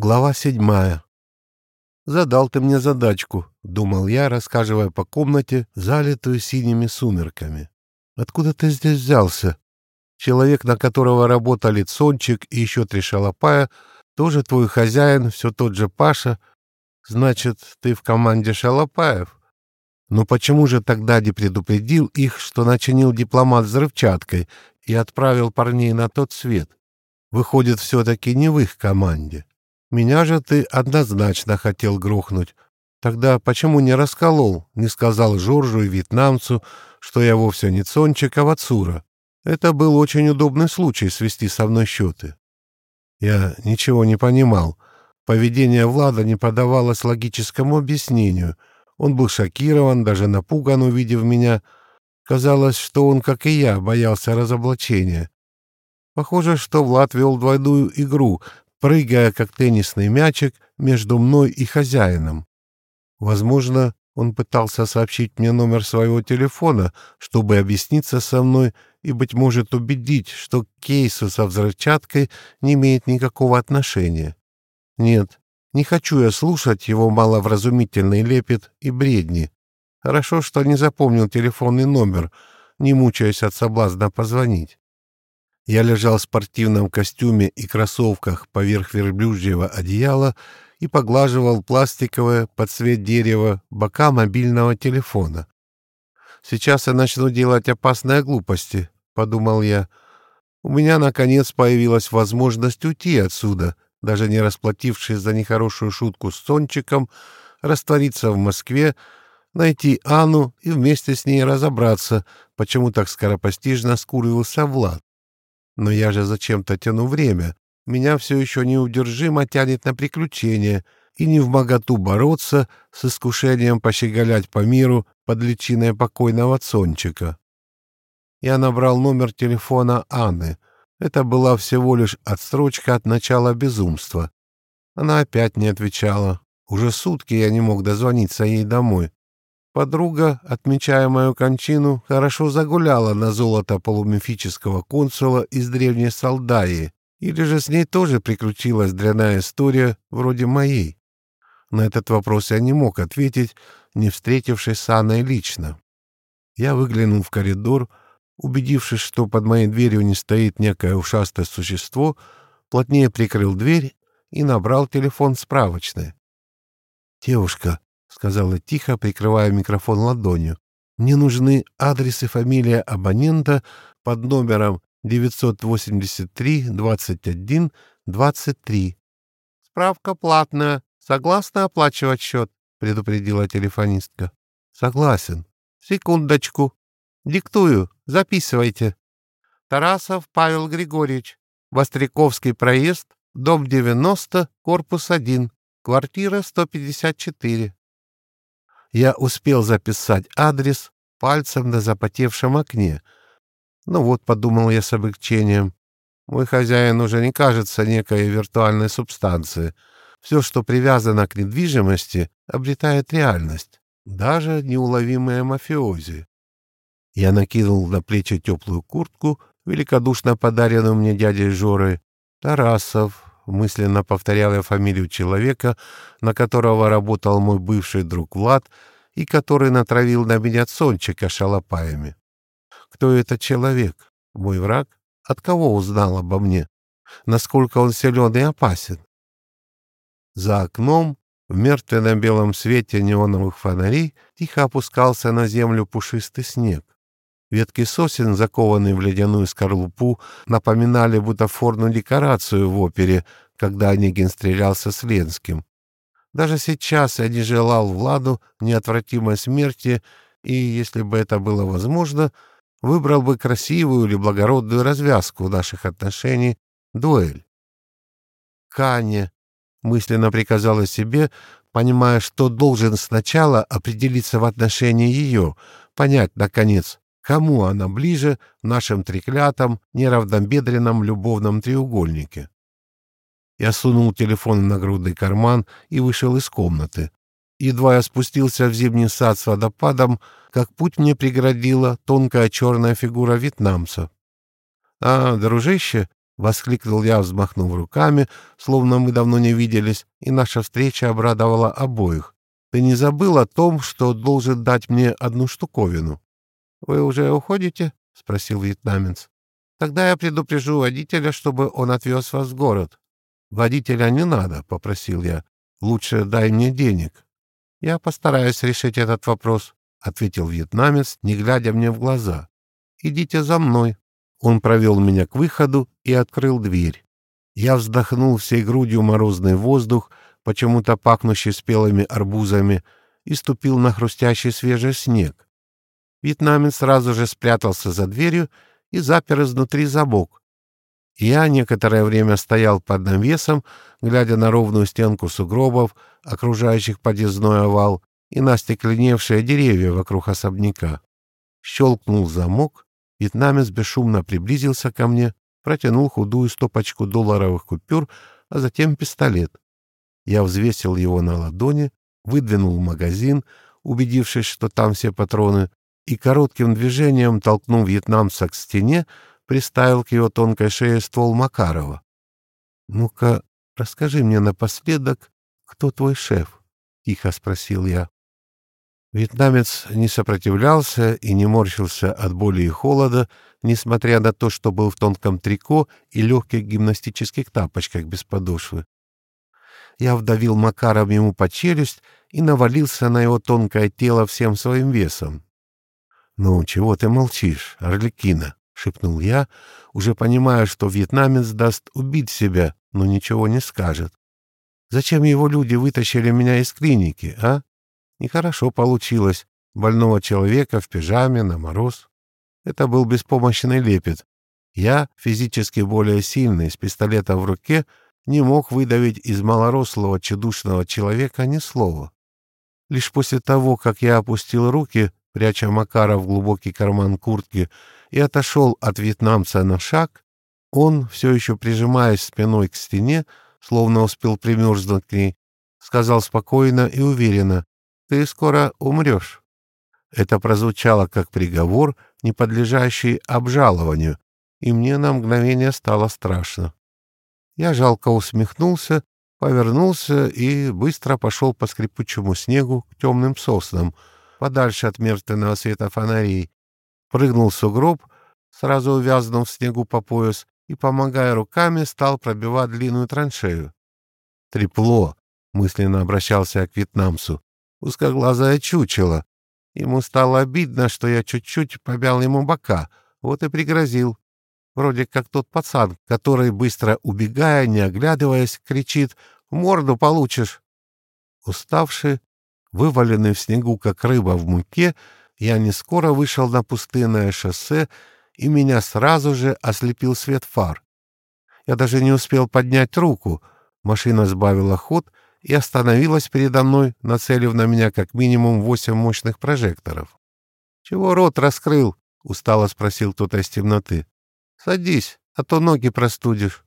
Глава седьмая. «Задал ты мне задачку», — думал я, рассказывая по комнате, залитую синими сумерками. «Откуда ты здесь взялся? Человек, на которого работали Цончик и еще три шалопая, тоже твой хозяин, все тот же Паша. Значит, ты в команде шалопаев? Но почему же тогда не предупредил их, что начинил дипломат взрывчаткой и отправил парней на тот свет? Выходит, все-таки не в их команде». Меня же ты однозначно хотел грохнуть. Тогда почему не расколол, не сказал Жоржу и вьетнамцу, что я вовсе не Цончик, а Вацура? Это был очень удобный случай свести со мной счеты. Я ничего не понимал. Поведение Влада не подавалось логическому объяснению. Он был шокирован, даже напуган, увидев меня. Казалось, что он, как и я, боялся разоблачения. Похоже, что Влад вел двойную игру, прыгая, как теннисный мячик, между мной и хозяином. Возможно, он пытался сообщить мне номер своего телефона, чтобы объясниться со мной и, быть может, убедить, что к кейсу со взрывчаткой не имеет никакого отношения. Нет, не хочу я слушать его маловразумительный лепет и бредни. Хорошо, что не запомнил телефонный номер, не мучаясь от соблазна позвонить. Я лежал в спортивном костюме и кроссовках поверх верблюжьего одеяла и поглаживал пластиковые под цвет дерева бока мобильного телефона. «Сейчас я начну делать опасные глупости», — подумал я. «У меня, наконец, появилась возможность уйти отсюда, даже не расплатившись за нехорошую шутку с Сончиком, раствориться в Москве, найти Анну и вместе с ней разобраться, почему так скоропостижно скурился Влад. Но я же зачем-то тяну время. Меня все еще неудержимо тянет на приключения, и не в моготу бороться с искушением пощеголять по миру под личиной покойного Цончика. Я набрал номер телефона Анны. Это была всего лишь отстрочка от начала безумства. Она опять не отвечала. Уже сутки я не мог дозвониться ей домой. Подруга, отмечая мою кончину, хорошо загуляла на золото полумифического консула из древней Салдаи, или же с ней тоже приключилась дряная история вроде моей. На этот вопрос я не мог ответить, не встретившись с Анной лично. Я выглянул в коридор, убедившись, что под моей дверью не стоит некое ушастое существо, плотнее прикрыл дверь и набрал телефон справочной. «Девушка, — сказала тихо, прикрывая микрофон ладонью. «Мне нужны адрес и фамилия абонента под номером 983-21-23». «Справка платная. Согласна оплачивать счет?» — предупредила телефонистка. «Согласен. Секундочку. Диктую. Записывайте. Тарасов Павел Григорьевич. Востряковский проезд, дом 90, корпус 1, квартира 154. Я успел записать адрес пальцем на запотевшем окне. Ну вот, подумал я с облегчением, мой хозяин уже не кажется некой виртуальной субстанцией. Все, что привязано к недвижимости, обретает реальность, даже неуловимые мафиози. Я накинул на плечи теплую куртку, великодушно подаренную мне дядей Жорой. Тарасов, мысленно повторял я фамилию человека, на которого работал мой бывший друг Влад и который натравил на меня Сончика шалопаями. Кто этот человек? Мой враг? От кого узнал обо мне? Насколько он силен и опасен? За окном, в мертвенном белом свете неоновых фонарей, тихо опускался на землю пушистый снег. Ветки сосен, закованные в ледяную скорлупу, напоминали бутафорную декорацию в опере, когда Онегин стрелялся с Ленским. Даже сейчас я не желал Владу неотвратимой смерти, и, если бы это было возможно, выбрал бы красивую или благородную развязку наших отношений — дуэль. «Каня», — мысленно приказала себе, понимая, что должен сначала определиться в отношении ее, понять, наконец, Кому она ближе в нашем треклятом, неравнобедренном любовном треугольнике? Я сунул телефон в нагрудный карман и вышел из комнаты. Едва я спустился в зимний сад с водопадом, как путь мне преградила тонкая черная фигура вьетнамца. — А, дружище, Воскликнул я, взмахнув руками, словно мы давно не виделись, и наша встреча обрадовала обоих. «Ты не забыл о том, что должен дать мне одну штуковину?» «Вы уже уходите?» — спросил вьетнамец. «Тогда я предупрежу водителя, чтобы он отвез вас в город». «Водителя не надо», — попросил я. «Лучше дай мне денег». «Я постараюсь решить этот вопрос», — ответил вьетнамец, не глядя мне в глаза. «Идите за мной». Он провел меня к выходу и открыл дверь. Я вздохнул всей грудью морозный воздух, почему-то пахнущий спелыми арбузами, и ступил на хрустящий свежий снег. Вьетнамец сразу же спрятался за дверью и запер изнутри замок. Я некоторое время стоял под навесом, глядя на ровную стенку сугробов, окружающих подъездной овал, и на стекленевшие деревья вокруг особняка. Щелкнул замок, вьетнамец бесшумно приблизился ко мне, протянул худую стопочку долларовых купюр, а затем пистолет. Я взвесил его на ладони, выдвинул магазин, убедившись, что там все патроны, и коротким движением, толкнув вьетнамца к стене, приставил к его тонкой шее ствол Макарова. «Ну-ка, расскажи мне напоследок, кто твой шеф?» — тихо спросил я. Вьетнамец не сопротивлялся и не морщился от боли и холода, несмотря на то, что был в тонком трико и легких гимнастических тапочках без подошвы. Я вдавил Макаром ему по челюсть и навалился на его тонкое тело всем своим весом. «Ну, чего ты молчишь, Орликина?» — шепнул я, уже понимая, что вьетнамец даст убить себя, но ничего не скажет. «Зачем его люди вытащили меня из клиники, а? Нехорошо получилось. Больного человека в пижаме на мороз. Это был беспомощный лепет. Я, физически более сильный, с пистолетом в руке, не мог выдавить из малорослого чудушного человека ни слова. Лишь после того, как я опустил руки, пряча Макара в глубокий карман куртки, и отошел от вьетнамца на шаг, он, все еще прижимаясь спиной к стене, словно успел примерзнуть к ней, сказал спокойно и уверенно, «Ты скоро умрешь». Это прозвучало как приговор, не подлежащий обжалованию, и мне на мгновение стало страшно. Я жалко усмехнулся, повернулся и быстро пошел по скрипучему снегу к темным соснам — подальше от мертвенного света фонарей, прыгнул в сугроб, сразу увязнув в снегу по пояс, и, помогая руками, стал пробивать длинную траншею. «Трепло!» — мысленно обращался к вьетнамцу. «Узкоглазое чучело!» Ему стало обидно, что я чуть-чуть побял ему бока, вот и пригрозил. Вроде как тот пацан, который, быстро убегая, не оглядываясь, кричит «В морду получишь!» Уставший, Вываленный в снегу, как рыба в муке, я не скоро вышел на пустынное шоссе, и меня сразу же ослепил свет фар. Я даже не успел поднять руку. Машина сбавила ход и остановилась передо мной, нацелив на меня как минимум восемь мощных прожекторов. «Чего рот раскрыл?» — устало спросил кто-то из темноты. «Садись, а то ноги простудишь».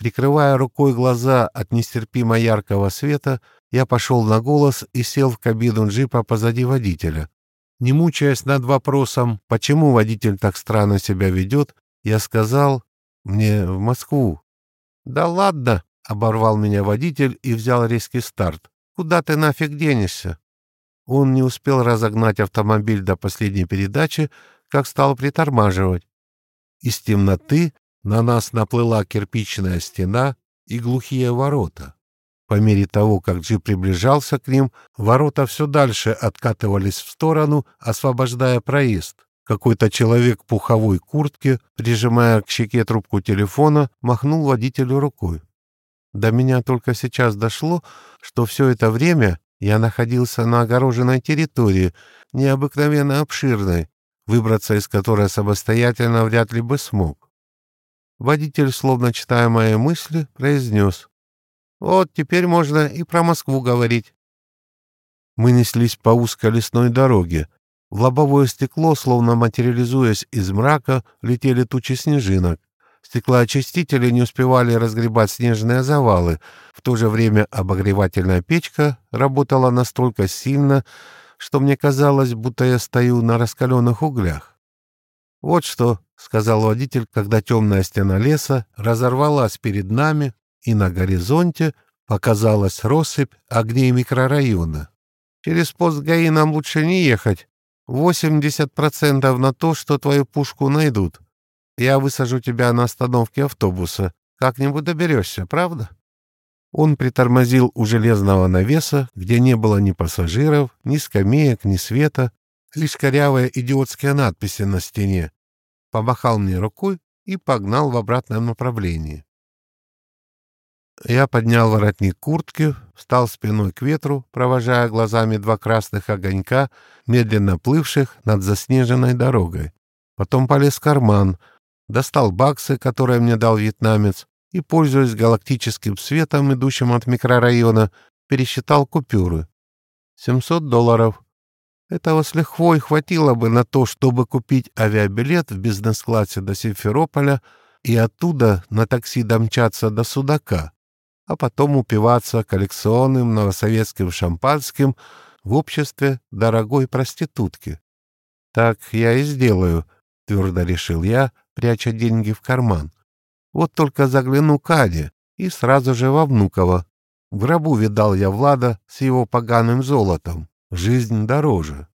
Прикрывая рукой глаза от нестерпимо яркого света, я пошел на голос и сел в кабину джипа позади водителя. Не мучаясь над вопросом, почему водитель так странно себя ведет, я сказал «мне в Москву». «Да ладно!» — оборвал меня водитель и взял резкий старт. «Куда ты нафиг денешься?» Он не успел разогнать автомобиль до последней передачи, как стал притормаживать. Из темноты на нас наплыла кирпичная стена и глухие ворота. По мере того, как джип приближался к ним, ворота все дальше откатывались в сторону, освобождая проезд. Какой-то человек в пуховой куртке, прижимая к щеке трубку телефона, махнул водителю рукой. До меня только сейчас дошло, что все это время я находился на огороженной территории, необыкновенно обширной, выбраться из которой самостоятельно вряд ли бы смог. Водитель, словно читая мои мысли, произнес вот теперь можно и про Москву говорить. Мы неслись по узкой лесной дороге. В лобовое стекло, словно материализуясь из мрака, летели тучи снежинок. Стеклоочистители не успевали разгребать снежные завалы. В то же время обогревательная печка работала настолько сильно, что мне казалось, будто я стою на раскаленных углях. «Вот что», — сказал водитель, когда темная стена леса разорвалась перед нами, и на горизонте показалась россыпь огней микрорайона. «Через пост ГАИ нам лучше не ехать. 80% на то, что твою пушку найдут. Я высажу тебя на остановке автобуса. Как-нибудь доберешься, правда?» Он притормозил у железного навеса, где не было ни пассажиров, ни скамеек, ни света, лишь корявые идиотские надписи на стене. Помахал мне рукой и погнал в обратном направлении. Я поднял воротник куртки, встал спиной к ветру, провожая глазами два красных огонька, медленно плывших над заснеженной дорогой. Потом полез в карман, достал баксы, которые мне дал вьетнамец, и, пользуясь галактическим светом, идущим от микрорайона, пересчитал купюры. 700 долларов. Этого с лихвой хватило бы на то, чтобы купить авиабилет в бизнес-классе до Симферополя и оттуда на такси домчаться до Судака, а потом упиваться коллекционным новосоветским шампанским в обществе дорогой проститутки. «Так я и сделаю», — твердо решил я, пряча деньги в карман. Вот только загляну к Аде и сразу же во Внуково. В гробу видал я Влада с его поганым золотом. Жизнь дороже.